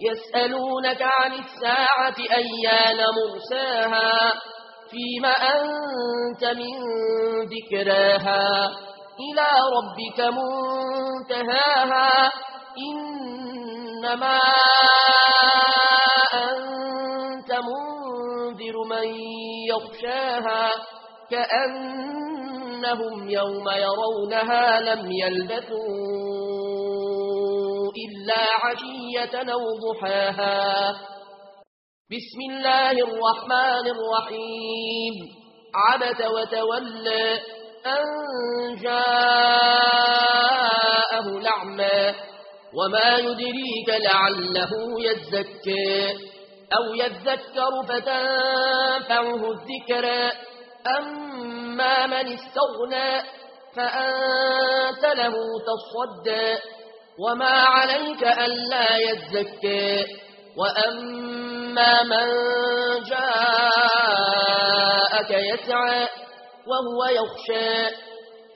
يسألونك عن الساعة أيان مرساها فيما أنت من ذكراها إلى ربك منتهاها إنما أنت منذر من يخشاها كأنهم يوم يرونها لم يلبثون إلا عشية أو ضحاها. بسم الله الرحمن الرحيم. عبت وتولى أن جاءه لعما وما يدريك لعله يزكى. أو يذكر فتنفعه الذكرى أما من استغنى فأنت له تصدى. وما عليك ألا يزكي وأما من جاءك يسعى وهو يخشى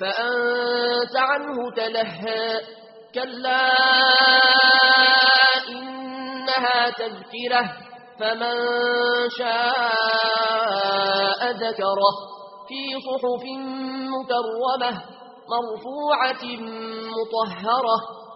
فأنت عنه تلهى كلا إنها تذكرة فمن شاء ذكره في صحف مكرمة مرفوعة مطهرة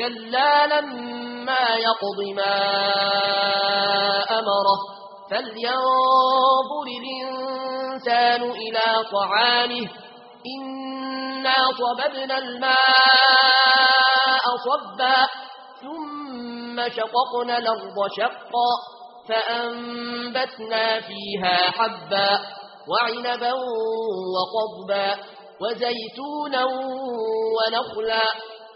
كلا لما يقض ما أمره. فلينظر الإنسان إلى طعامه. إنا صببنا الماء صبا. ثم شققنا الأرض شقا. فأنبتنا فيها حبا وعنبا وقضبا وزيتونا ونخلا.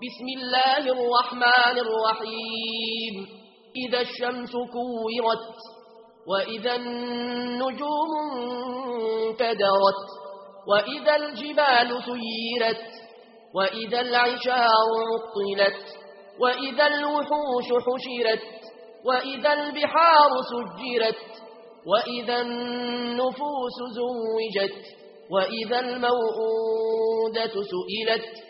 بسم الله الرحمن الرحيم. إذا الشمس كورت وإذا النجوم كدرت وإذا الجبال سيرت وإذا العشار مطلت وإذا الوحوش حشرت وإذا البحار سجرت وإذا النفوس زوجت وإذا الموءودة سئلت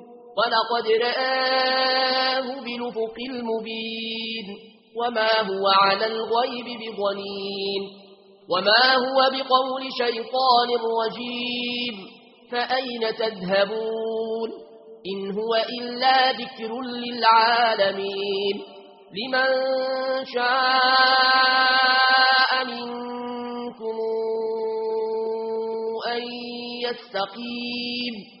ولقد رآه بنفق المبين وما هو على الغيب بظنين وما هو بقول شيطان رجيم فأين تذهبون إن هو إلا ذكر للعالمين لمن شاء منكم أن يستقيم